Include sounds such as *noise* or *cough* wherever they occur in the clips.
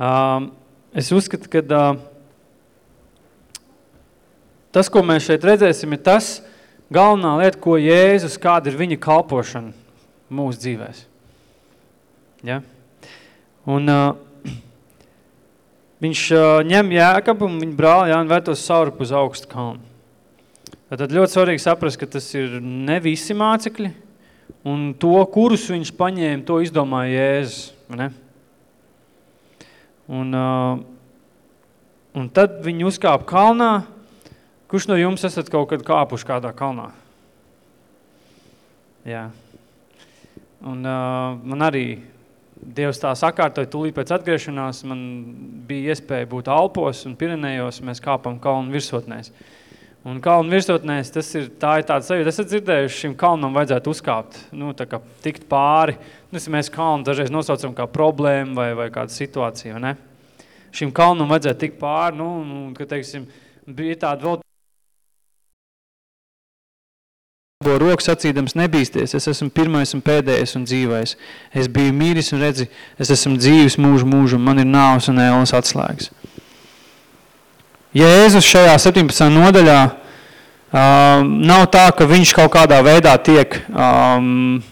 Um, es uzskatu, ka uh, tas, ko mēs šeit redzēsim, ir tas galvenā lieta, ko Jēzus, kāda ir viņa kalpošana mūsu dzīvēs. Ja? Un uh, viņš uh, ņem jēkabu un viņa brāli Jāni vērtos saurup uz augstu kalnu. Tad ļoti svarīgi saprast, ka tas ir ne visi mācekļi, un to, kurus viņš paņēma, to izdomāja Jēzus. Ne? Uh, un tad viņi uzkāpa kalnā. Kurš no jums esat kaut kad kāpuši kādā kalnā? Jā. Un uh, man arī Dievs tā sakārtoja, tūlīt pēc atgriešanās man bija iespēja būt Alpos un Pirenejos, mēs kāpam kalnu virsotnēs. Un kalnu virsotnēs, tas ir, tā ir tāda sajūta, esat dzirdējuši, šim kalnam vajadzētu uzkāpt, nu, tā kā tikt pāri. Nu, mēs kalnu dažreiz nosaucam kā problēmu vai, vai kādu situāciju, ne? Šim kalnam vajadzētu tikt pāri, nu, nu ka, teiksim, bija tāda vēl labo roku sacīdams nebīsties, es esmu pirmais un pēdējais un dzīvais. Es biju mīris un redzi, es esmu dzīvis mūžu mūžu, man ir nāvs un ēlas atslēgas. Jēzus šajā 17. nodaļā um, nav tā, ka viņš kaut kādā veidā tiek um,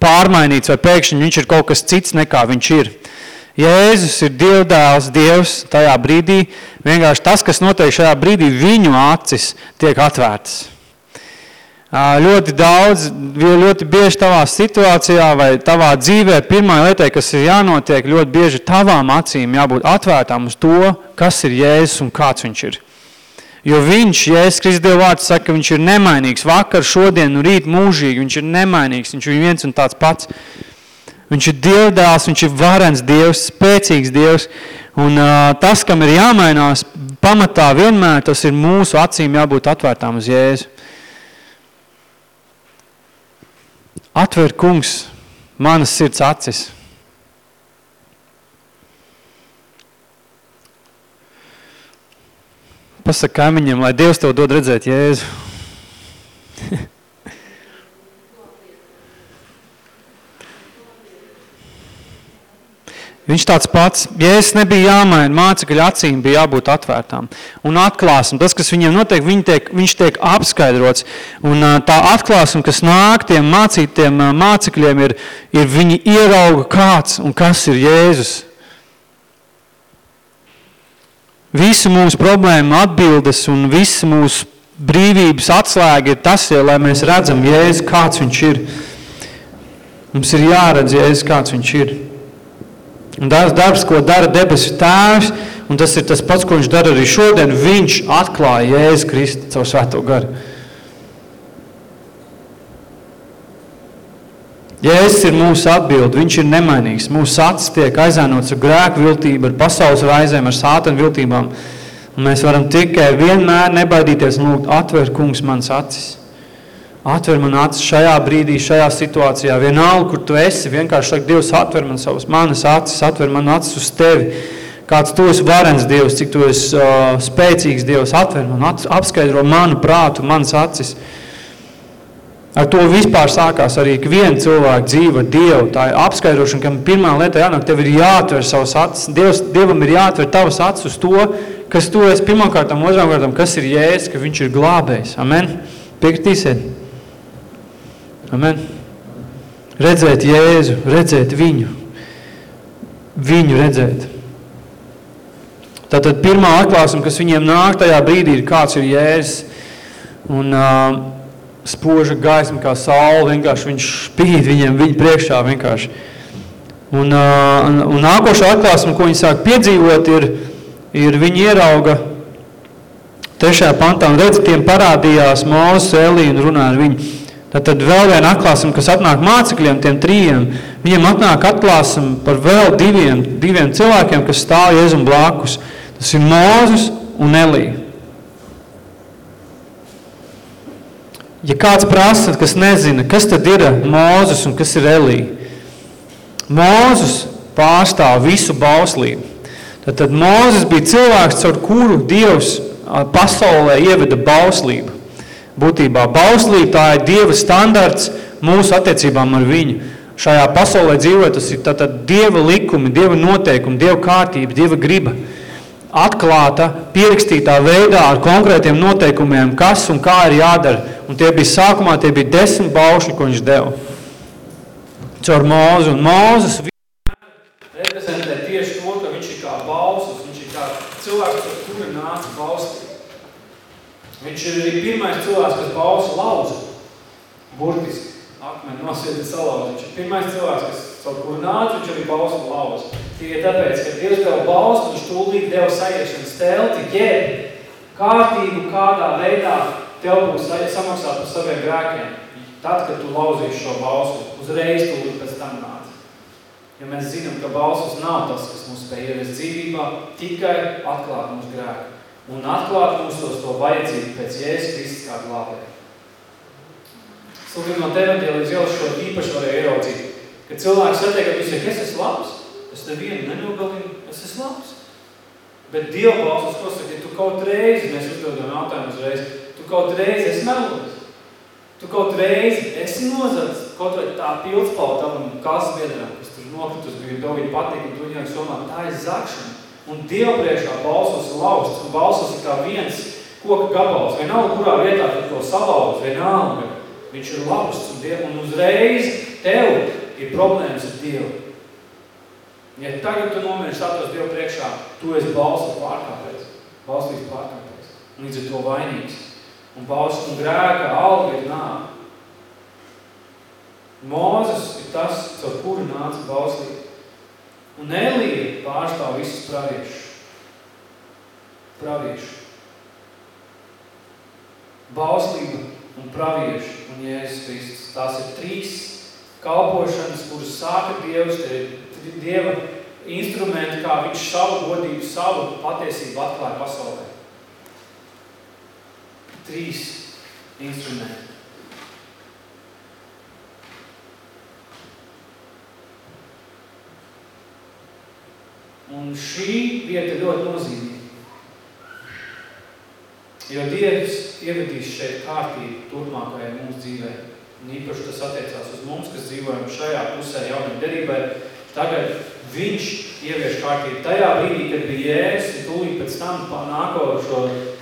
pārmainīts vai pēkšņi viņš ir kaut kas cits nekā viņš ir. Jēzus ir dievdēls Dievs tajā brīdī, vienkārši tas, kas notiek šajā brīdī, viņu acis tiek atvērtas. Ļoti daudz, ļoti bieži tavā situācijā vai tavā dzīvē pirmā lietai, kas ir jānotiek, ļoti bieži tavām acīm jābūt atvērtām uz to, kas ir Jēzus un kāds viņš ir. Jo viņš, Jēzus Kristus Dieva vārds saka, ka viņš ir nemainīgs vakar, šodien un rīt mūžīgi, viņš ir nemainīgs, viņš ir viens un tāds pats. Viņš ir dievdēls, viņš ir varens dievs, spēcīgs dievs, un uh, tas, kam ir jāmainās, pamatā vienmēr tas ir mūsu acīm jābūt atvērtām uz Jēzu. Atver, kungs, manas sirds acis. Pasaka kaimiņiem, lai Dievs tev dod redzēt Jēzu. *laughs* Viņš tāds pats, Jēzus nebija jāmaina, mācekļa acīm bija jābūt atvērtām un atklāsam. Tas, kas viņiem notiek, viņi tiek, viņš tiek apskaidrots. Un tā atklāsuma, kas nāk tiem mācītiem mācekļiem, ir, ir viņi ierauga kāds un kas ir Jēzus. Visu mūsu problēmu atbildes un visu mūsu brīvības atslēga ir tas, ja, lai mēs redzam Jēzu, kāds viņš ir. Mums ir jāredz Jēzus, kāds viņš ir. Un tas darbs, ko dara debesu tēvs, un tas ir tas pats, ko viņš dara arī šodien, viņš atklāja Jēzus Kristu caur svēto garu. Jēzus ir mūsu atbildi, viņš ir nemainīgs. Mūsu acis tiek aizēnots ar grēku viltību, ar pasaules raizēm, ar sātanu viltībām. Un mēs varam tikai vienmēr nebaidīties un lūgt, atver kungs mans acis. Atver man acis šajā brīdī, šajā situācijā, vienalga, kur tu esi, vienkārši saka, Dievs, atver man savas manas acis, atver man acis uz tevi. Kāds tu esi varens Dievs, cik tu esi uh, spēcīgs Dievs, atver man, acis, apskaidro manu prātu, manas acis. Ar to vispār sākās arī viena cilvēka dzīve Dievu. Tā ir apskaidrošana, ka pirmā lieta jānāk, tev ir jāatver savas acis. Dievs, Dievam ir jāatver tavas acis uz to, kas tu esi pirmkārtām, otrām kārtām, kas ir Jēzus, ka viņš ir glābējs. Amen? Piekritīsiet? Amen. Redzēt Jēzu, redzēt viņu. Viņu redzēt. Tātad pirmā atklāsuma, kas viņiem nāk tajā brīdī, ir kāds ir Jēzus. Un uh, spoža gaisma kā saule, vienkārši viņš spīd viņiem, viņa priekšā vienkārši. Un, uh, un, un nākošā atklāsuma, ko viņi sāk piedzīvot, ir, ir viņi ierauga trešajā pantā un redz, tiem parādījās Mūzes, Elī un runā ar viņu. Tad vēl viena atklāsuma, kas atnāk mācekļiem, tiem trījiem, viņiem atnāk atklāsuma par vēl diviem, diviem cilvēkiem, kas stāv Jēzum blakus. Tas ir Mūzes un Elija. Ja kāds prasa, kas nezina, kas tad ir Mūzes un kas ir Elija, Mūzes pārstāv visu bauslību. Tad, tad Mūzes bija cilvēks, caur kuru Dievs pasaulē ieveda bauslību. Būtībā bauslība tā ir Dieva standarts mūsu attiecībām ar viņu. šajā pasaulē dzīvot, tas ir tātad Dieva likumi, Dieva noteikumi, Dieva kārtība, Dieva griba. Atklāta, pierakstītā veidā ar konkrētiem noteikumiem, kas un kā ir jādara. Un tie bija sākumā, tie bija desmit baušļi, ko viņš deva. Caur mūzu. Un mūzes reprezentē tieši to, ka viņš ir kā bauslis, viņš ir kā cilvēks, ar kuru nāca bausli. Viņš ir arī pirmais cilvēks, kas bausli lauza. Burtiski akmeni nosieti salauzt. Viņš ir pirmais cilvēks, kas caur kuru nāca, viņš arī balstu lauz. Tikai tāpēc, ka Dievs deva balstu, viņš tūlīt deva sajiešanas telti, jeb kārtību, kādā veidā tev būs samaksāt par saviem grēkiem. Tad, kad tu lauzīsi šo balstu, uzreiz tūlīt pēc tam nāc. Ja mēs zinām, ka balstus nav tas, kas mums spēj ievest dzīvībā, tikai atklāt mūsu grēku. Un atklāt mūsos to vajadzību pēc Jēzus Kristus kā glābēja. Sludinot evaņģēlijas jau šo īpaši varēja ieraudzīt, ka cilvēks satiek, ka viņš saka, es esmu labs, es nevienu nenogalinu, es esmu labs. Bet Dieva balsas, ko saka, ja tu kaut reizi, mēs uzdodam jautājumu uzreiz, tu kaut reizi esi melojis, tu kaut reizi esi nozats, kaut vai tā pildspalva tavam kāsas biedram, kas tur nokritus, bija Dovīdi patīk, un tu viņam somā, tā ir zakšana. Un Dieva priekšā balsos ir lausts, un balsos ir kā viens koka gabals, vienalga, kurā vietā tu to salauz, vienalga, Viņš ir labs un, Diev, un uzreiz tev ir problēmas ar Dievu. Ja tagad tu nomēri status Dievu priekšā, tu esi balsts pārkāpējs, balstīs pārkāpējs, līdz ar to vainīgs. Un balsts un grēka alga ir nāve. Mūzes ir tas, caur kuru nāca balstīt. Un Elija pārstāv visus praviešus. Praviešu. Bauslība un pravieši un Jēzus Kristus. Tās ir trīs kalpošanas, kuras sāka Dievs, tie ir Dieva instrumenti, kā viņš savu godību, savu patiesību atklāja pasaulē. Trīs instrumenti. Un šī vieta ļoti nozīmīga. Jo Dievs ievedīs šeit kārtību turpmākajai mūsu dzīvē. Un īpaši tas attiecās uz mums, kas dzīvojam šajā pusē jaunam derībai. Tagad viņš ievieš kārtību. Tajā brīdī, kad bija Jēzus, un tūlīt pēc tam nākošo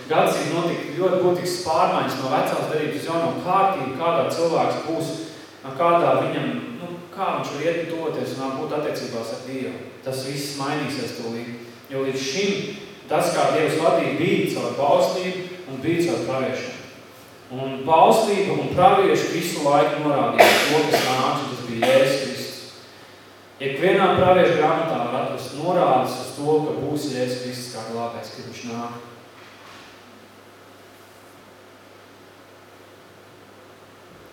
gadsimtu notika ļoti būtisks pārmaiņas no vecās derības uz jauno kārtību, kādā cilvēks būs, kādā viņam, kā viņš var iet toties un būt attiecībās ar Dievu. Tas viss mainīsies tūlīt. Jo līdz šim tas, kā Dievs vadīja, bija caur baustību, un bija caur praviešiem. Un paustība un pravieši visu laiku norādīja to, kas nāca, tas bija Jēzus Kristus. Ikvienā praviešu grāmatā var atrast norādes uz to, ka būs Jēzus Kristus kā glābējs, kad viņš nāk.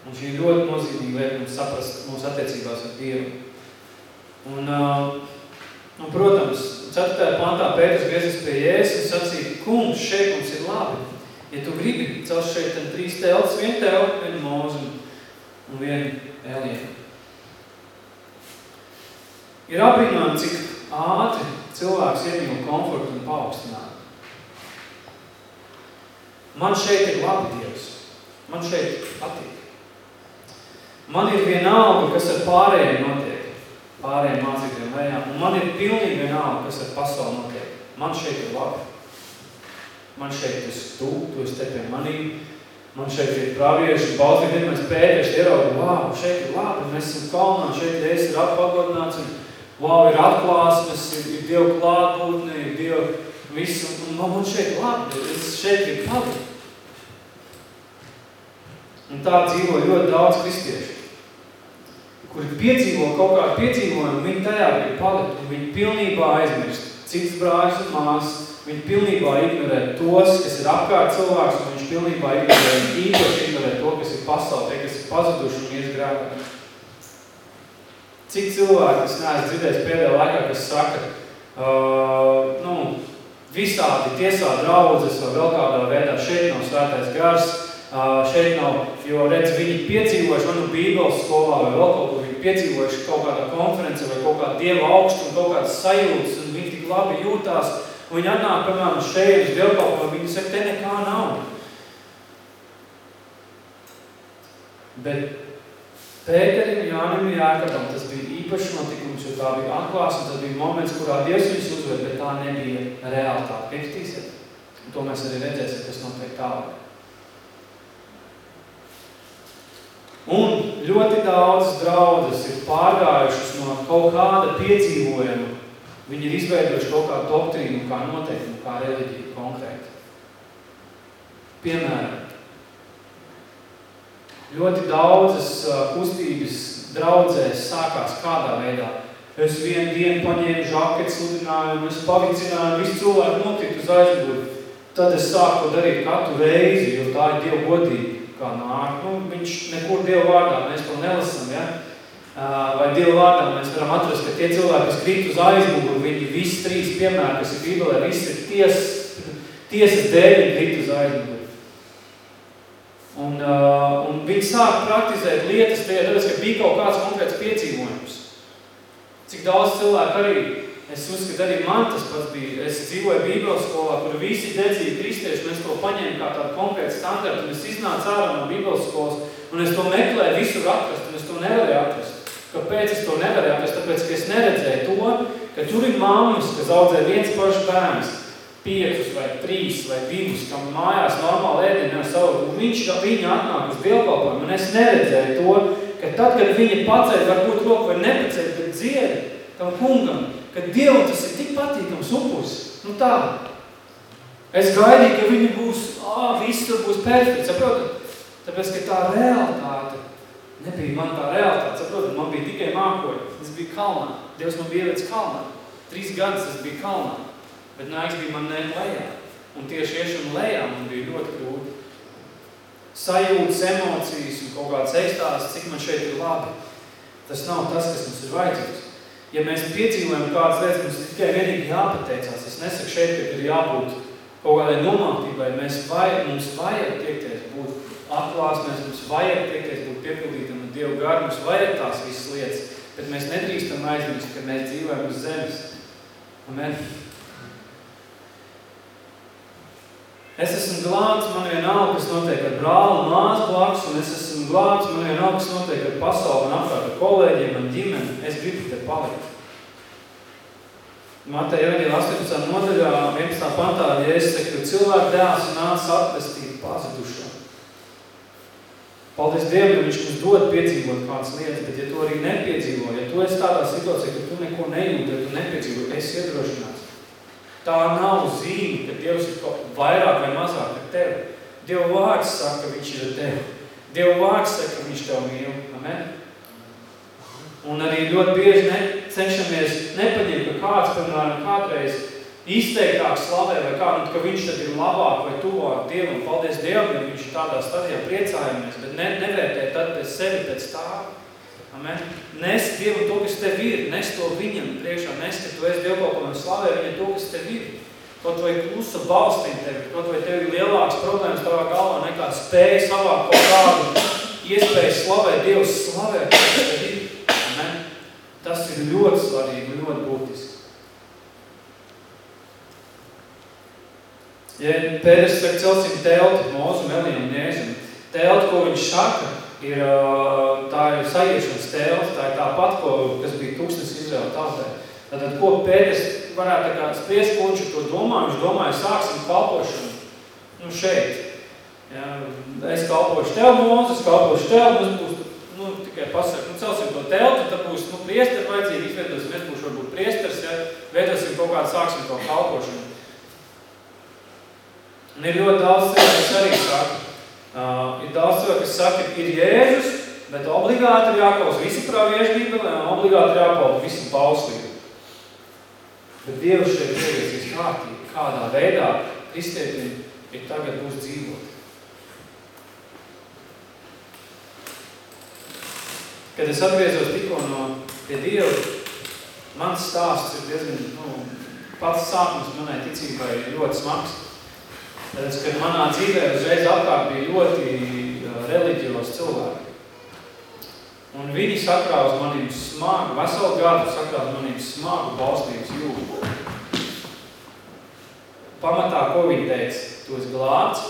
Un šī ir ļoti nozīmīga lieta mums saprast mūsu attiecībās ar Dievu. Un, uh, un protams, 4. pantā Pēters griezas pie Jēzus un sacīja, kungs, šeit mums ir labi. Ja tu gribi, celš šeit tam trīs telts, vienu teltu, vienu mūzu un vienu Eliju. Ir apbrīnām, cik ātri cilvēks iemīl komfortu un paaugstinājumu. Man šeit ir labi Dievs. Man šeit patīk. Man ir vienalga, kas ar pārējiem notiek. Pārējiem mācītiem vējām. Un man ir pilnīgi vienalga, kas ar pasauli notiek. Man šeit ir labi man šeit esi tu, tu esi te pie manīm, man šeit ir pravieši, balti vienmēr pētieši ierauga, wow, šeit ir labi, mēs esam kalnā, šeit Jēzus ir atpagodināts, un wow, ir atklāsmes, ir, ir Dievu klātbūtne, ir Dievu visu, un man šeit ir labi, es šeit ir labi. Un tā dzīvo ļoti daudz kristiešu, kuri piedzīvo kaut kādu piedzīvojumu, viņi tajā ir palikt, un viņi pilnībā aizmirst cits brāļus un māsas, Viņi pilnībā ignorē tos, kas ir apkārt cilvēks, un viņš pilnībā ignorē, īpaši ignorē to, kas ir pasaulē, kas ir pazuduši un ies grēkā. Cik cilvēki, es neesmu dzirdējis pēdējā laikā, kas saka, uh, nu, visādi tiesā draudzes vai vēl kādā veidā, šeit nav svētais gars, šeit nav, jo redz, viņi piedzīvojuši manu bībeles skolā vai vēl kaut kur, viņi piedzīvojuši kaut kādā konference vai kaut kādā dieva augstu un kaut kādas sajūtas, un viņi tik labi jūtās, Un viņi atnāk, piemēram, šeit uz dievkalpojumu, viņi saka, te nekā nav. Bet Pēterim, Jānim Jākabam tas bija īpašs notikums, jo tā bija atklāsme, tas bija moments, kurā Dievs viņus uzver, bet tā nebija realitāte. Piekritīsiet? Un to mēs arī redzēsim, kas notiek tālāk. Un ļoti daudz draudzes ir pārgājušas no kaut kāda piedzīvojuma. Viņi ir izveidojuši kaut kādu doktrīnu, kā noteikumu, kā reliģiju konkrēti. Piemēram, ļoti daudzas kustības draudzēs sākās kādā veidā. Es vienu dienu paņēmu žaketi, sludinājumu, es pavicināju, visi cilvēki nokrīt uz aizmuguri. Tad es sāku darīt katru reizi, jo tā ir Dieva godība kā nāk. Nu, viņš nekur Dieva vārdā, mēs to nelasam, ja? Vai Dieva vārdā mēs varam atrast, ka tie cilvēki, kas krīt uz aizmuguru, viņi visi trīs piemēri, kas ir Bībelē, visi ir ties, tiesas dēļ krīt uz aizmuguru. Un, uh, un viņi sāk praktizēt lietas tajā, tāpēc, ka bija kaut kāds konkrēts piedzīvojums. Cik daudz cilvēku arī Es uzskatu, arī man tas pats bija. Es dzīvoju Bībeles skolā, kur visi dedzīja kristieši, es to paņēmu kā tādu konkrētu standartu, un es iznācu ārā no Bībeles skolas, un es to meklēju visur atrast, un es to nevarēju atrast. Kāpēc es to nevarēju atrast? Tāpēc, ka es neredzēju to, ka tur ir māmas, kas audzē viens pašs bērns, piecus vai trīs vai divus, kam mājās normāli ēdienu ar savu, un viņš, viņa atnāk uz dievkalpojumu, un es neredzēju to, ka tad, kad viņa paceļ, varbūt roku vai nepaceļ, bet dziedi tam kungam, ka Dievam tas ir tik patīkams upurs. Nu tā. Es gaidīju, ka viņi būs, ā, viss tur būs perfekts, saprotat? Tāpēc, ka tā realitāte nebija man tā realitāte, saprotat? Man bija tikai mākoļi. Es biju kalnā. Dievs man bija ielicis kalnā. Trīs gadus es biju kalnā. Bet nāks bija man ne lejā. Un tieši iešana lejā man bija ļoti grūti. Sajūtas, emocijas un kaut kāds ekstāsts, cik man šeit ir labi. Tas nav tas, kas mums ir vajadzīgs. Ja mēs piedzīvojam kādas lietas, mums tikai vienīgi jāpateicās. Es nesaku šeit, ka ir jābūt kaut kādai nomāktībai. Mēs vajag, mums vajag tiekties būt atklāsmēs, mums vajag tiekties būt piepildītam ar Dievu garu, mums vajag tās visas lietas. Bet mēs nedrīkstam aizmirst, ka mēs dzīvojam uz zemes. Amen. Es esmu glābts, man vienalga, kas notiek ar brāli un māsu blakus, un es esmu glābts, man vienalga, kas notiek ar pasauli un apkārt ar kolēģiem un ģimeni. Es gribu te palikt. Mateja Evanģēlā 18. nodaļā, 11. pantā, ja es saku, cilvēku dēls nāca atpestīt pazudušo. Paldies Dievam, ka viņš mums dod piedzīvot kādas lietas, bet ja tu arī nepiedzīvo, ja tu esi tādā situācijā, ka tu neko nejūti, ja tu nepiedzīvo, es iedrošināts. Tā nav zīme, ka Dievs ir kaut vairāk vai mazāk ar tevi. Dieva vārds saka, ka viņš ir ar tevi. Dieva vārds saka, ka viņš tev mīl. Amen? Un arī ļoti bieži ne, cenšamies nepaņemt, ka kāds, piemēram, kādreiz izteiktāk slavē vai kā, ka viņš tad ir labāk vai tuvāk Dievam. Paldies Dievam, ja viņš tādā stadijā priecājamies, bet ne, nevērtē tad pēc sevi pēc tā. Amen. Nes Dievam to, kas tev ir, nes to viņam priekšā, nes, ka tu esi Dievkalpojumam slavē viņam to, kas tev ir. Kaut vai klusa balstīm tevi, kaut vai tev ir lielāks problēmas tavā galvā nekā spēja savā kaut kādu iespēju slavēt Dievs slavē, kas tev ir. Amen. Tas ir ļoti svarīgi un ļoti būtiski. Ja Pēders saka, celsim telti, Mozu, Meliju un Jēzum, telti, ko viņš saka, ir, tā ir sajiešanas tēls, tā ir tā pat, ko, kas bija tūkstnes Izraela tautē. Tātad, ko Pēters varētu tā kā spriest, ko viņš to domā, viņš domāja, sāksim kalpošanu, nu šeit. Ja, es kalpošu tev, Mūzes, kalpošu tev, mums būs, nu, tikai pasaka, nu, celsim to teltu, tad būs, nu, priesteri vajadzīgi, izveidosim, es būšu varbūt priesteris, ja, veidosim kaut kādu, sāksim to kalpošanu. Un ir ļoti daudz cilvēku, kas arī saka, Uh, ir daudz cilvēku, kas saka, ir Jēzus, bet obligāti ir jāklaus visi pravieši Bībelē un obligāti ir jāklaus visi pauslīgi. Bet Dievs šeit ieviesīs kārtīgi, kādā veidā kristietim ir tagad būs dzīvot. Kad es atgriezos tikko no pie Dieva, mans stāsts ir diezgan, nu, pats sākums manai ticībai ļoti smags. Tāpēc, kad manā dzīvē uzreiz apkārt bija ļoti uh, reliģijos cilvēki. Un viņi sakrāvas manīm smagu, veselu gadu sakrāvas manīm smagu balstības jūgu. Pamatā, ko viņi teica, tu esi glāts,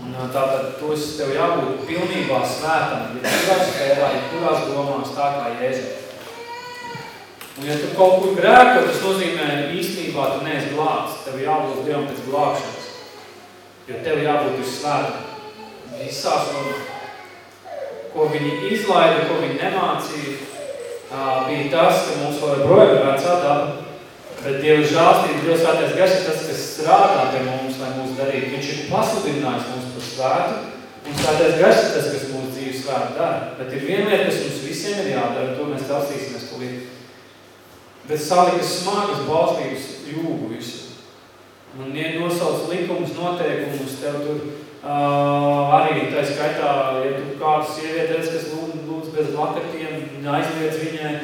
Un tātad tos tev jābūt pilnībā svētam, ja kurās spēlā, ja kurās domās tā kā Jēzus. Un ja tu kaut kur grēko, tas nozīmē īstenībā tu neesi glābts. Tev jābūt Dievam pēc glābšanas. Jo tev jābūt uz svētam. Visās normās. Ko viņi izlaida, ko viņi nemācīja, bija tas, ka mums vēl projām ir vecā daba. Bet Dieva žālstība, Dievs svētais gars ir tas, kas strādā pie mums, lai mūs darītu. Viņš ir pasludinājis mums par svētu, un svētais gars ir tas, kas mūsu dzīves svētu dara. Bet ir viena lieta, kas mums visiem ir jādara, to mēs taustīsimies tūlīt. Bet salikas smagas balstības jūgu visu. Un nosauc likumus, noteikumus, tev tur uh, arī tā skaitā, ja tu kādu sievieti redz, kas lūdz, lūdz bez lakatiem, aizliedz viņai,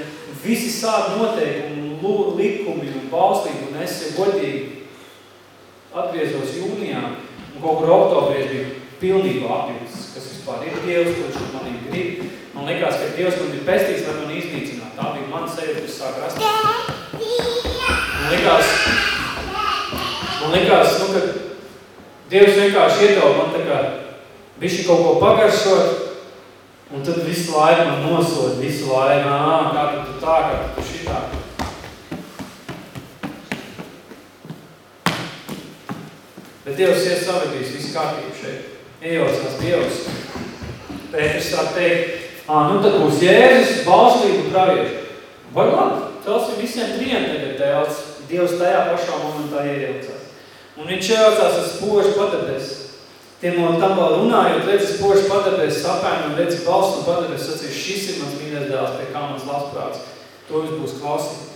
visi sādi noteikumi likumi un balstību, un es godīgi atgriezos jūnijā, un kaut kur oktobrī es biju pilnībā apjūtas, kas vispār ir Dievs, kurš manī grib. Man likās, ka Dievs man ir pestījis, lai man iznīcināt. Tā bija mana sajūta, kas sāk rasties. Man likās, man likās, nu, ka Dievs vienkārši iedod man tā kā bišķi kaut ko pagaršot, un tad visu laiku man nosod, visu laiku, ā, kā tu tā, kā tu šitā. Bet Dievs ir savadījis visu kārtību šeit. Iejaucās Dievs. Pēters sāk teikt, ā, nu tad būs Jēzus, balstību pravieši. Vai labi, tās ir visiem trijiem tagad tēls. Dievs tajā pašā momentā iejaucās. Un viņš iejaucās ar spožu padebes. Tiem no tam vēl runājot, redzi spožu padebes sapēnu un redzi balstu un padebes sacīs, šis ir mans mīļais dēls, pie kā mans labprāts. To jūs būs klausīt.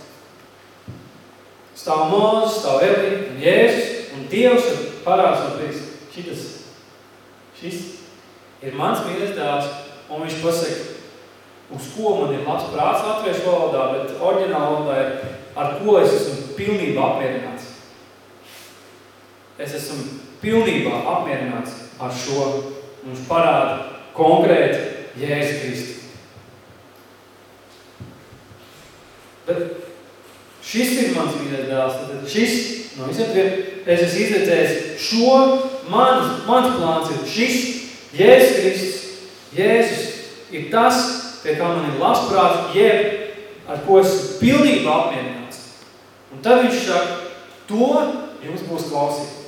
Stāv Mūzes, stāv Eli un Jēzus un Dievs ir parāds un teiks, šitas, šis ir mans dēls, un viņš pasaka, uz ko man ir labs prāts latviešu valodā, bet oriģināla valodā ir, ar ko es esmu pilnībā apmierināts. Es esmu pilnībā apmierināts ar šo, viņš parāda konkrēti Jēzus Kristu. Bet šis ir mans mīļais dēls, tad šis no visiem tiem es esmu izredzējis šo, mans, mans plāns ir šis, Jēzus Kristus, Jēzus ir tas, pie kā man ir labs prāts, jeb ar ko esmu pilnībā apmierināts. Un tad viņš saka, to jums būs klausīt.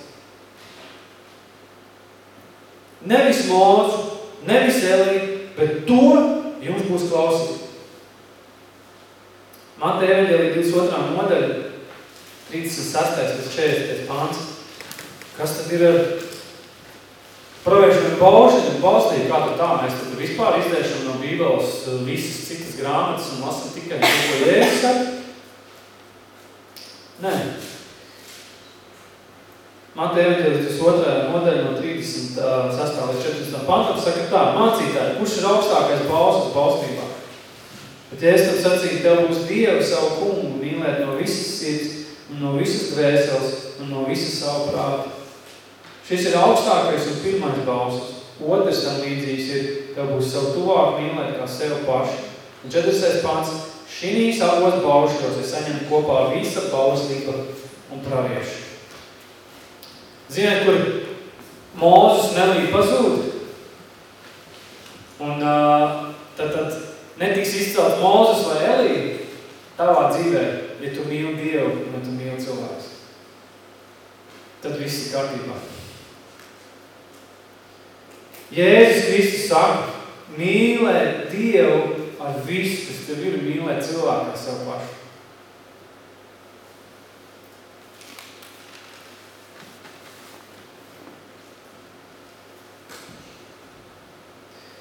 Nevis mūzu, nevis elī, bet to jums būs klausīt. Mata evaņģēlī 22. nodaļa, 36. līdz 40. pāns. Kas tad ir ar praviešanu baušanu un balstību? Kā tad tā? Mēs tad vispār izdēšam no Bībeles visas citas grāmatas un lasam tikai to, ko Jēzus saka? Nē. Evaņģēlis 22. nodaļa no 36. līdz 40. pantam saka tā, mācītāji, kurš ir augstākais balsas balstībā? Bet ja es tam sacītu, tev būs Dievu savu kungu mīlēt no visas sirds, no visas dvēseles, un no visas savu prātu. Šis ir augstākais un pirmais balsas. Otrs tam līdzīgs ir, tev būs savu tuvāk mīlēt kā sev paši. Un 40. pants, šinīs abos baušos es saņemu kopā visa bauslība un pravieši. Ziniet, kur Mūzus nelīgi pazūd? Un tad, tad netiks izcelt Mūzus vai Elija tavā dzīvē, ja tu mīli Dievu un tu mīli cilvēks. Tad viss ir kārtībā. Jēzus Kristus saka, mīlēt Dievu ar visu, kas tev ir, mīlēt cilvēku ar savu pašu.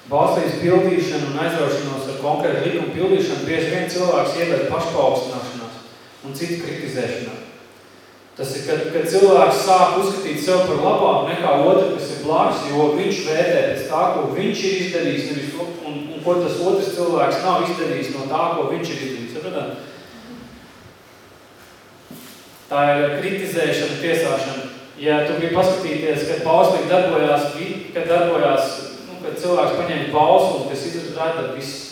Balstības pildīšana un aizraušanos ar konkrētu likumu pildīšanu bieži vien cilvēks ieved pašpauksināšanās un citu kritizēšanā. Tas ir, kad, kad cilvēks sāk uzskatīt sev par labāku nekā otru, kas ir blāks, jo viņš vērtē pēc tā, ko viņš ir izdarījis, nevis, un, un ko tas otrs cilvēks nav izdarījis no tā, ko viņš ir izdarījis. Saprotāt? Tā ir kritizēšana, tiesāšana. Ja tu gribi paskatīties, kad pauslīgi darbojās, kad darbojās kad cilvēks paņēma balsu un kas izrada viss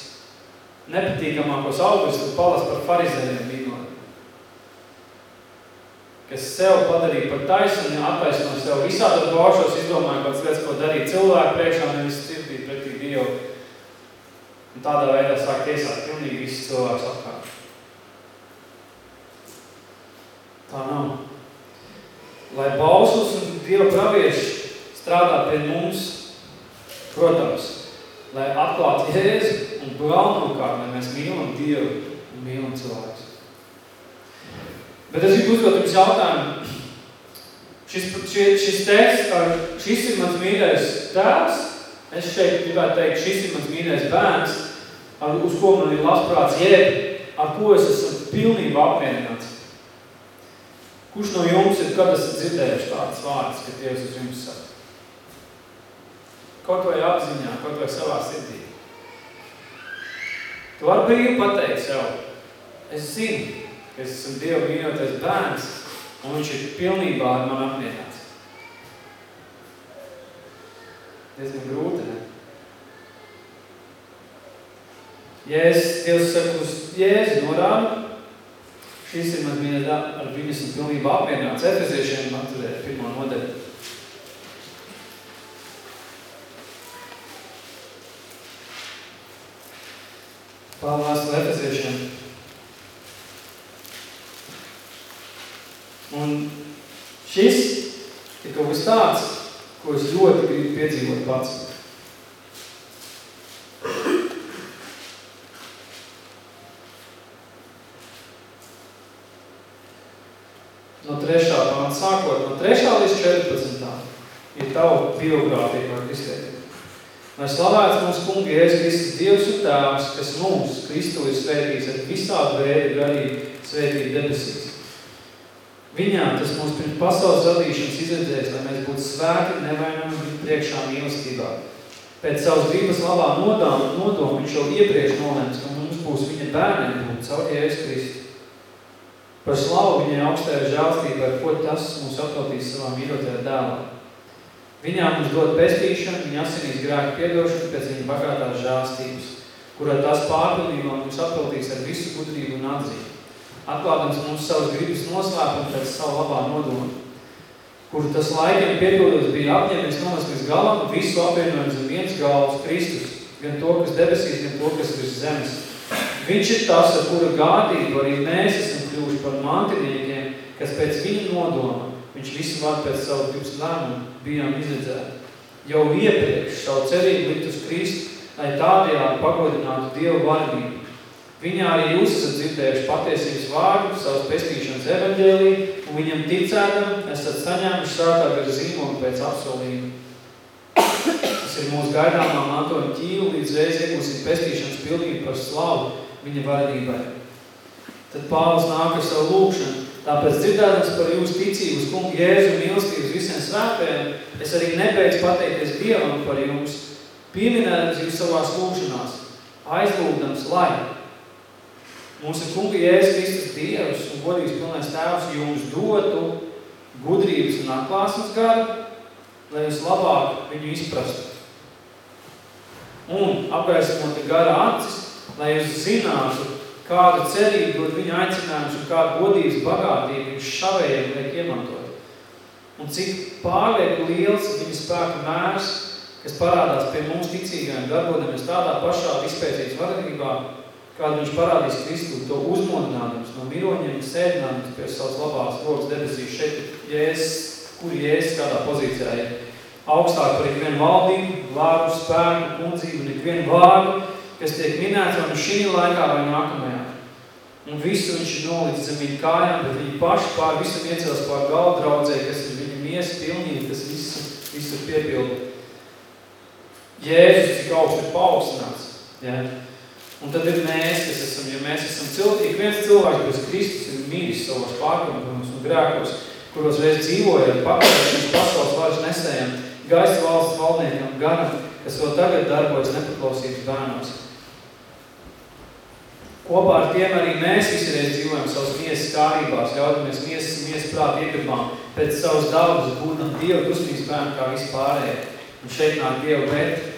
nepatīkamākos augus, tad palas par farizējiem bībelē. Kas sev padarīja par taisnu, attaisno sev visādos baušos, izdomāja kāds lietas, ko darīt cilvēku priekšā, nevis sirdī pretī Dievu. Un tādā veidā sāk tiesāt pilnīgi visus cilvēkus apkārt. Tā nav. Lai bauslis un Dieva pravieši strādā pie mums, protams, lai atklātu Jēzu un galvenokārt, lai mēs mīlam Dievu un mīlam cilvēkus. Bet es gribu uzdot jums jautājumu. Šis, šis, šis teksts, šis ir mans mīļais tēvs, es šeit gribētu teikt, šis ir mans mīļais bērns, ar, uz ko man ir labprāts, jeb ar ko es esmu pilnībā apmierināts. Kurš no jums ir, kad esat dzirdējuši tādas vārdas, ka Dievs uz jums saka? Kaut vai apziņā, kaut vai savā sirdī. Tu brīvi pateikt sev, es zinu, ka es esmu Dieva mīļotais bērns, un viņš ir pilnībā ar mani apmierināts. Diezgan grūti, ne? Jēzus, Dievs saka uz Jēzu norāda, šis ir mans mīļais ar viņu esmu pilnībā apmierināts. Efeziešiem atturēt pirmo nodeļu. Pāvās Efeziešiem Un šis ir kaut kas tāds, ko es ļoti gribu piedzīvot pats. No trešā pānta sākot, no trešā līdz 14. ir tava biogrāfija par kristētību. Lai slavēts mūsu kungi Jēzus Kristus Dievs un Tēvs, kas mums, Kristu, ir svētījis ar visādu veidu garību svētību debesīs Viņā tas mums pirms pasaules radīšanas izredzēs, lai mēs būtu svēti, nevainami viņa priekšā mīlestībā. Pēc savas gribas labā nodām, nodomu viņš jau iepriekš nolēms, ka mums būs viņa bērniem būt caur Jēzus Kristu. Par slavu viņai augstajā žēlstībā, ar ko tas mums atveltīs savā mīļotajā dēlā. Viņā mums dod pestīšanu, viņa asinīs grēku piedošanu pēc viņa bagātās žēlstības, kurā tās pārpilnībā mums atveltīs ar visu gudrību un atzīmi atklādams mums savas gribas noslēpumu pēc savu labā nodomu, kuru tas laikiem piepildot bija apņēmies nomest līdz galam, visu apvienojums zem viens galvas Kristus, gan to, kas debesīs, gan to, kas virs zemes. Viņš ir tas, ar kura gādību arī mēs esam kļuvuši par mantiniekiem, kas pēc viņa nodoma, viņš visu vārdu pēc savu gribas lēmumu bijām izredzēti. Jau iepriekš savu cerību likt uz Kristu, lai tādējādi pagodinātu Dievu vardību Viņā arī jūs esat dzirdējuši patiesības vārdu, savas pestīšanas evaņģēlī, un viņam ticēdam, esat saņēmuši sātā gar zīmogu pēc apsolījuma. Tas ir mūsu gaidāmā mantojuma ķīlu, līdz reiz iegūsim pestīšanas pildību par slavu viņa varenībai. Tad Pāvils nāk ar savu lūkšanu. Tāpēc dzirdēdams par jūsu ticību uz kungu Jēzu mīlestību uz visiem svētējiem, es arī nebeidzu pateikties Dievam par jums, pieminēdams jūs savās lūkšanās, aizlūgdams, lai Mūsu kunga Jēzus Kristus Dievs un godības pilnais tēvs jums dotu gudrības un atklāsmes garu, lai jūs labāk viņu izprastu. Un apgaismot gara acis, lai jūs zinātu, kādu cerību dod viņa aicinājums un kādu godības bagātību viņš šavējiem liek iemantot. Un cik pārlieku liels viņa spēka mērs, kas parādās pie mums ticīgajiem, darbodamies tādā pašā izpēcības varenībā, kādu viņš parādīs Kristu, to uzmodinājums no miroņiem, sēdinājums pie savas labās rokas debesīs. Šeit jēs, kur jēs kādā pozīcijā ir augstāk par ikvienu valdību, vārdu, spēku, kundzību un ikvienu vārdu, kas tiek minēts vai nu šī laikā vai nākamajā. Un visu viņš ir nolicis zem viņa kājām, bet viņi paši pār visam iecels pār galdu draudzē, kas ir viņa miesa pilnība, kas visu, visu piepilda. Jēzus, cik augsts ir paaugstināts. Ja? Un tad ir mēs, kas esam, ja mēs esam cilvēki, ik viens cilvēks, kas Kristus ir mīlis savos pārkāpumus un grēkos, kuros reiz dzīvojam, pakāpšanas pasaules vairs nesējam, gaisa valsts valdniekam garam, kas vēl tagad darbojas nepaklausības bērnos. Kopā ar tiem arī mēs visi reiz dzīvojam savas miesas kārībās, ļaudamies miesas, miesas prāta iegribām, pēc savas dabas būtam Dievu dusmības bērnu kā vispārējie. Un šeit nāk Dievu bet,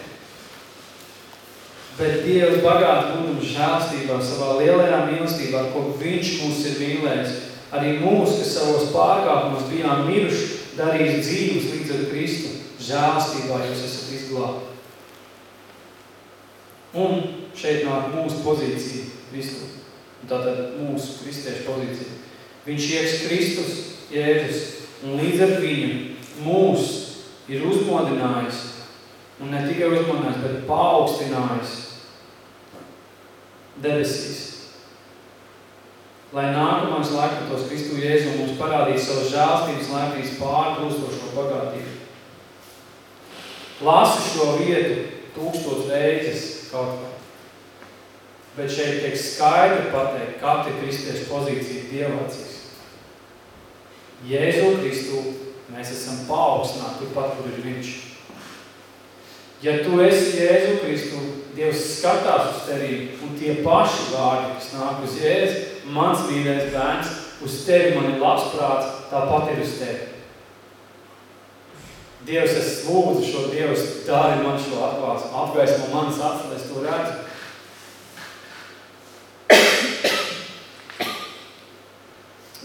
Bet Dievs bagāti būdams žēlstībā, savā lielajā mīlestībā, ko Viņš mūs ir mīlējis, Arī mūs, kas savos pārkāpumos bijām miruši, darīs dzīvus līdz ar Kristu. Žēlstībā jūs esat izglābti. Un šeit nāk mūsu pozīcija Kristu. Tātad mūsu kristiešu pozīcija. Viņš ieks Kristus, Jēzus, un līdz ar viņu mūs ir uzmodinājis, un ne tikai uzmodinājis, bet paaugstinājis debesīs. Lai nākamās laikmatos Kristu Jēzu mums parādīs savu žēlstības laikīs pārplūstošo bagātību. Lasi šo vietu tūkstots reizes kaut kā. Bet šeit tiek skaidri pateikt, katra kristieša pozīcija dievācīs. Jēzu Kristu mēs esam paaugstināti turpat, kur ir viņš. Ja tu esi Jēzu Kristu, Dievs skatās uz tevi un tie paši vārdi, kas nāk uz Jēzu, mans mīļais bērns, uz tevi man ir labs prāts, tāpat ir uz tevi. Dievs, es lūdzu šo Dievs, dari man šo atklāsmu, atgaismo manas acis, lai es to redzu.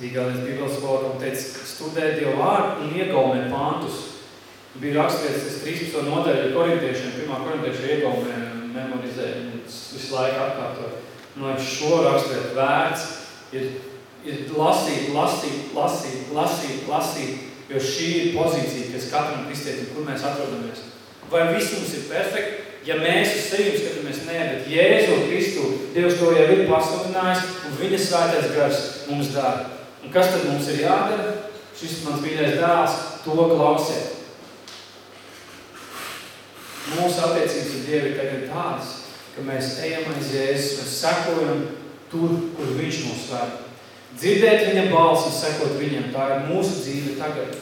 Vigālais Bībeles skolotājs teica, studē Dievu vārdu un iegaumē pantus. Bija rakstīts, tas 13. nodaļa korintiešiem, pirmā korintieša iegaumē memorizē, visu laiku atkārtoja. No šo rakstīt vērts ir, ir lasīt, lasīt, lasīt, lasīt, lasīt, jo šī ir pozīcija, kas katram kristietim, kur mēs atrodamies. Vai viss mums ir perfekti? Ja mēs uz sevi skatāmies, nē, bet Jēzu Kristu, Dievs to jau ir pasludinājis, un viņa svētais gars mums dara. Un kas tad mums ir jādara? Šis mans mīļais dēls, to klausiet. Mūsu attiecības ar Dievu ir tagad tādas, ka mēs ejam aiz Jēzus, mēs sekojam tur, kur Viņš mūs ved. Dzirdēt viņa balsi un sekot viņam, tā ir mūsu dzīve tagad.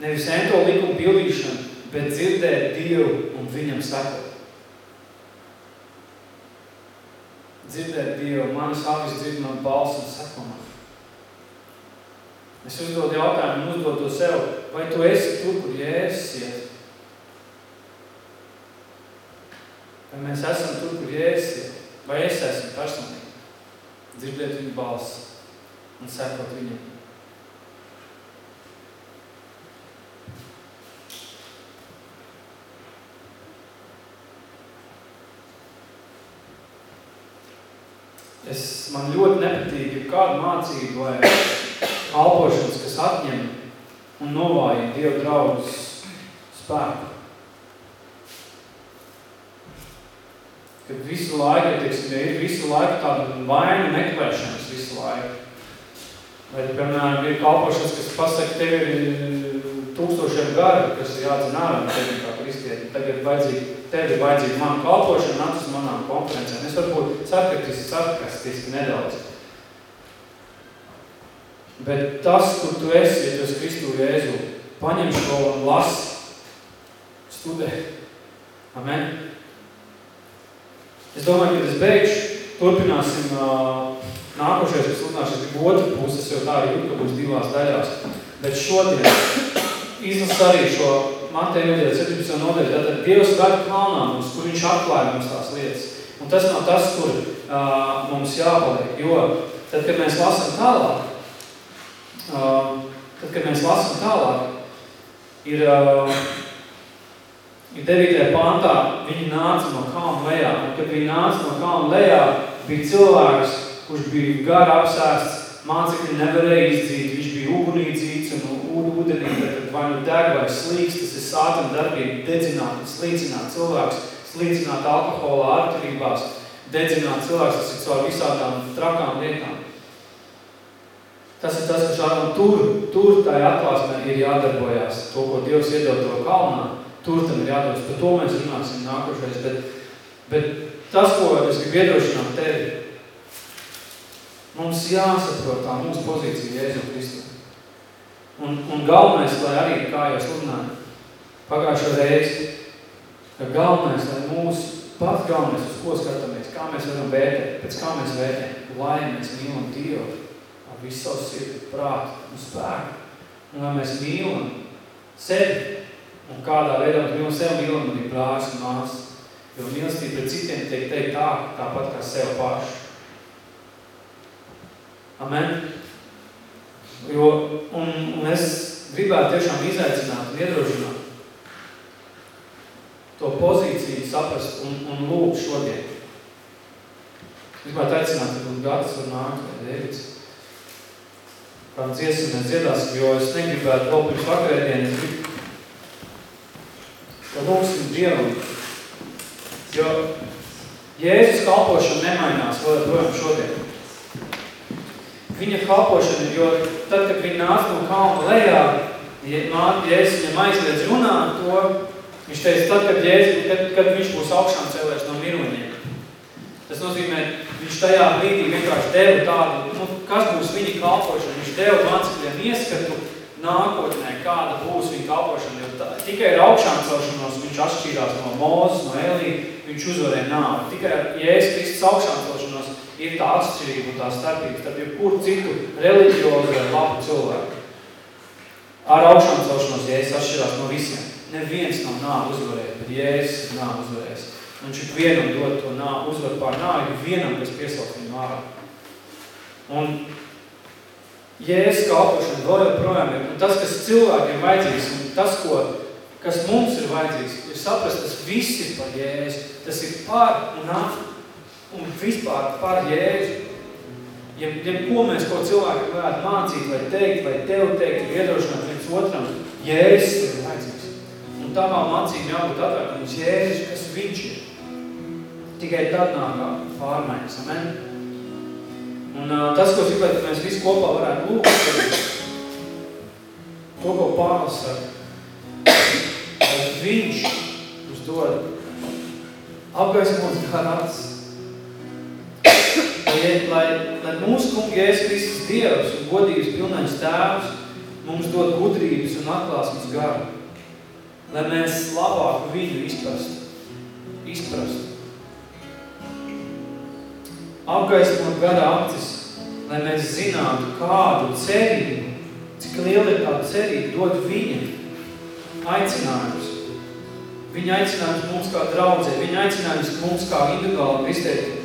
Nevis ento likumu pildīšana, bet dzirdēt Dievu un viņam sekot. dzirdēt Dievu, manas avis dzird man balsu un seko man. Es uzdod jautājumu un uzdod to sev, vai tu esi tur, kur Jēzus iet? Vai mēs esam tur, kur Jēzus iet? Vai es esmu personīgi? Dzirdēt viņu balsu un sekot viņam. Es, man ļoti nepatīk, ja kāda mācība vai *coughs* kalpošanas, kas atņem un novāja Dievu draudus spēku. Kad visu laiku, teiksim, ja ir visu laiku tāda vaina meklēšanas visu laiku. Vai, piemēram, ir kalpošanas, kas pasaka, tev ir tūkstošiem gadu, kas ir ārā no tevi kā kristieti. Tagad vajadzīgi tev ir vajadzīga mana kalpošana, nāc uz manām konferencēm. Es varbūt sarkatiski, sarkastiski nedaudz. Bet tas, kur tu esi, ja tu esi Kristu Jēzu, paņem šo un lasi, studē. Amen. Es domāju, ka es beigšu, turpināsim uh, nākošais, kas sludināšu, es gribu otru pusi, es jau tā arī jūtu, ka būs divās daļās. Bet šodien izlas arī šo Mateja nodaļa, 17. nodaļa, tātad Dievs ved kalnā mums, kur viņš atklāja mums tās lietas. Un tas nav tas, kur uh, mums jāpaliek, jo tad, kad mēs lasam tālāk, tad, kad mēs lasam tālāk, ir, ir 9. pāntā, viņi nāca no kalna lejā, un kad viņi nāca no kalna lejā, bija cilvēks, kurš bija gara apsēsts, mācekļi nevarēja izdzīt, viņš bija ugunī dzīts un ūdenī, bet vai nu deg vai slīks, tas ir sātana darbība, dedzināt, slīcināt cilvēks, slīcināt alkoholā, atkarībās, dedzināt cilvēks, tas ir caur visādām trakām lietām. Tas ir tas, ka šādam tur, tur tā atklāsmē ir jādarbojās. To, ko Dievs iedod to kalnā, tur tam ir jādodas. Par to mēs runāsim nākošais. Bet, bet tas, ko es gribu iedrošināt tevi, Mums jāsaprot tā mūsu pozīcija Jēzu Kristu. Un, un galvenais, lai arī, kā jau sludināju, pagājušo reizi, ka galvenais, lai mūsu pats galvenais, uz ko skatāmies, kā mēs varam vērtēt, pēc kā mēs vērtējam, lai mēs mīlam Dievu ar visu savu sirdi, prātu un spēku. Un lai mēs mīlam sevi un kādā veidā mēs mīlam sevi, mīlam arī brāļus un māsas. Jo mīlestība pret citiem tiek teikt tā, tāpat kā sev pašu. Amen. Jo, un, un es gribētu tiešām izaicināt un iedrošināt to pozīciju saprast un, un lūgt šodien. Es gribētu aicināt, ka Gatis var nākt vai Dēvids. Kādu dziesmu mēs dziedāsim, jo es negribētu vēl pirms vakarēdien, es gribu, ka lūgsim Dievam. Jo Jēzus kalpošana nemainās vēl joprojām šodien. Viņa kalpošana, jo tad, kad viņa nāca no kalna lejā, Jēzus viņam aizliedz runāt to, viņš teica, tad, kad, Jēzus, kad, kad viņš būs augšām cēlēs no miroņiem. Tas nozīmē, viņš tajā brīdī vienkārši deva tādu, nu, kas būs viņa kalpošana. Viņš deva mācekļiem ieskatu nākotnē, kāda būs viņa kalpošana. Jo tā, tikai ar augšām celšanos viņš atšķīrās no Mūzes, no Elī, viņš uzvarēja nāvi. Tikai ar Jēzus Kristus augšām celšanos ir tā atšķirība un tā starpība starp jebkuru citu reliģiozu vai labu cilvēku. Ar augšām celšanos Jēzus atšķirās no visiem. Neviens nav nāvi uzvarējis, bet Jēzus nāvi uzvarējis. Viņš vienam dod to nāvi, uzvar pār nāvi, vienam, kas piesauc viņu ārā. Un Jēzus kalpošana vēl joprojām ir. Un tas, kas cilvēkiem vajadzīgs, un tas, ko, kas mums ir vajadzīgs, ir saprast, tas viss ir par Jēzu. Tas ir par un ap un vispār par Jēzu. Ja, ja ko mēs ko cilvēkiem varētu mācīt, vai teikt, vai tev teikt, vai iedrošināt viens otram, Jēzus ir vajadzīgs. Un tavā mācība jābūt atvērtam uz Jēzus, kas viņš ir. Tikai tad nāk pārmaiņas. Amen? Un uh, tas, ko es gribētu, mēs visi kopā varētu lūgt, to, ko Pāvils saka, viņš mums dod apgaismots acis, lai, lai, lai mūsu kungi Jēzus Kristus Dievs un godības pilnais tēvs mums dod gudrības un atklāsmes garu, lai mēs labāk viņu izprastu. izprastu. Apgaismot gara acis, lai mēs zinātu, kādu cerību, cik liela ir tā cerība dod viņa aicinājums. Viņa aicinājums mums kā draudzē, viņa aicinājums mums kā individuāli kristēti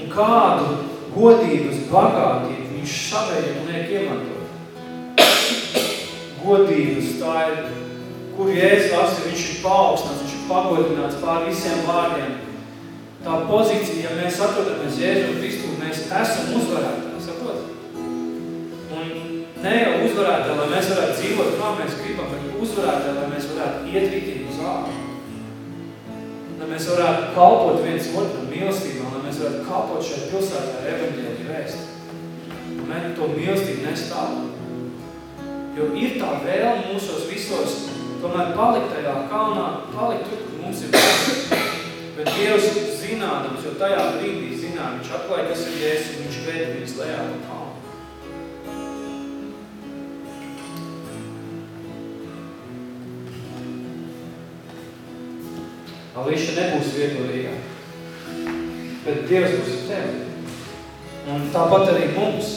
un kādu godības bagātību viņš savējiem liek iemantot. Godības, tā ir, kur Jēzus lasi, viņš ir paaugstināts, viņš ir pagodināts pār visiem vārdiem. Tā pozīcija, ja mēs atrodamies Jēzu Kristu, mēs esam uzvarētāji, saprot? Un ne jau uzvarētāji, lai mēs varētu dzīvot, kā mēs gribam, bet uzvarētāji, lai mēs varētu iet rītīgi uz ārā. Lai mēs varētu kalpot viens otram mīlestībā, lai mēs varētu kalpot šai pilsētā ar evaņģēļu vēstu. Un to mīlestību nes tālāk. Jo ir tā vēlme mūsos visos tomēr palikt tajā kalnā, palikt tur, kur mums ir vēlme. Bet Dievs zinādams, jo tajā brīdī zināt, viņš atklāja, kas ir Jēzus, un viņš veda viņus lejā pa kalnu. Alīša nebūs vieglīgā, bet Dievs būs ar tevi. Un tāpat arī mums.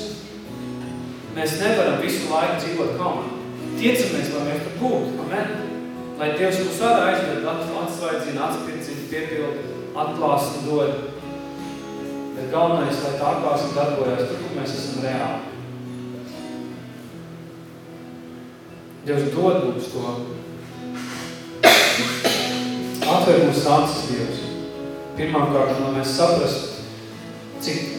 Mēs nevaram visu laiku dzīvot kalnā. Tiecamies, lai mēs tur būtu. Amen. Lai Dievs mūs var aizved, atsvaidzina, atspircina, piepildi, atklāsni dod. Bet galvenais, lai tā atklāsni darbojas tur, kur mēs esam reāli. Dievs dod mums to. Atver mums acis Dievs. Pirmkārt, lai mēs saprastu, cik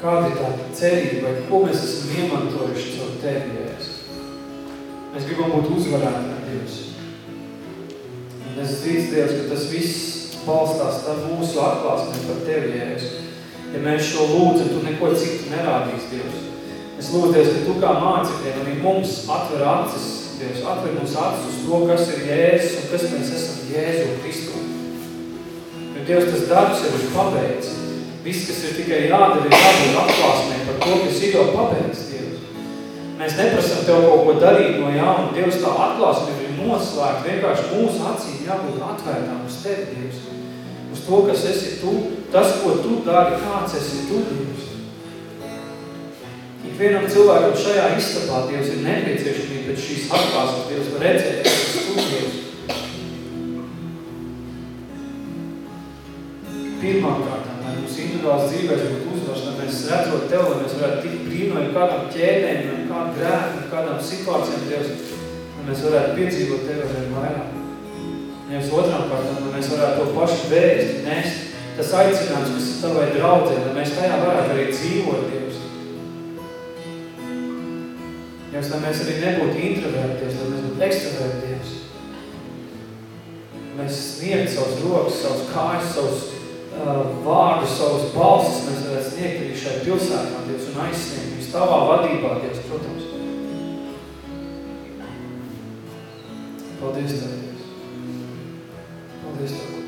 kāda ir tā cerība, vai ko mēs esam iemantojuši Tevi, Jēzus. Mēs gribam būt uzvarētāji, Dievs. Un es tic, Dievs, ka tas viss balstās tā mūsu atklāsmē par Tevi, Jēzus. Ja mēs šo lūdzam, Tu neko citu nerādīs, Dievs. Es lūdzu, Dievs, ka Tu kā mācekļiem arī mums atver acis, Dievs, atver mums acis uz to, kas ir Jēzus un kas mēs esam Jēzu Kristu. Jo Dievs, tas darbs jau ir pabeigts. Viss, kas ir tikai jādara, ir jābūt atklāsmē par to, kas ir jau pabeigts. Mēs neprasam Tev kaut ko darīt no jauna. Dievs, tā atklāsme ir noslēgta. Vienkārši mūsu acīm jābūt atvērtām uz Tevi, Dievs. Uz to, kas esi Tu, tas, ko Tu dari, kāds esi Tu, Dievs. Ikvienam cilvēkam šajā istabā, Dievs, ir nepieciešamība pēc šīs atklāsmes, Dievs, var redzēt, kas Tu, Dievs. pirmām kārtām, lai mums individuāls dzīvēs būtu uzvars, lai mēs redzot Tev, lai mēs varētu tik brīnot kādām ķēdēm, kādu grēku, no kādām situācijām, Dievs, lai mēs varētu piedzīvot Tev ar vairāk. Nevis otrām kārtām, lai mēs varētu to pašu vēst, nest, tas aicinājums, kas ir Tavai draudzē, lai mēs tajā varētu arī dzīvot, Dievs. Dievs, lai mēs arī nebūtu introverties, lai mēs būtu ekstraverties. Mēs sniegt savus rokas, savus kājas, savus uh, vārdus, savus balsis, mēs varētu sniegt arī šai pilsētā, Dievs, un aizsniegt viņus tavā vadībā, Dievs, protams. Paldies Tev, Dievs. Paldies Tev,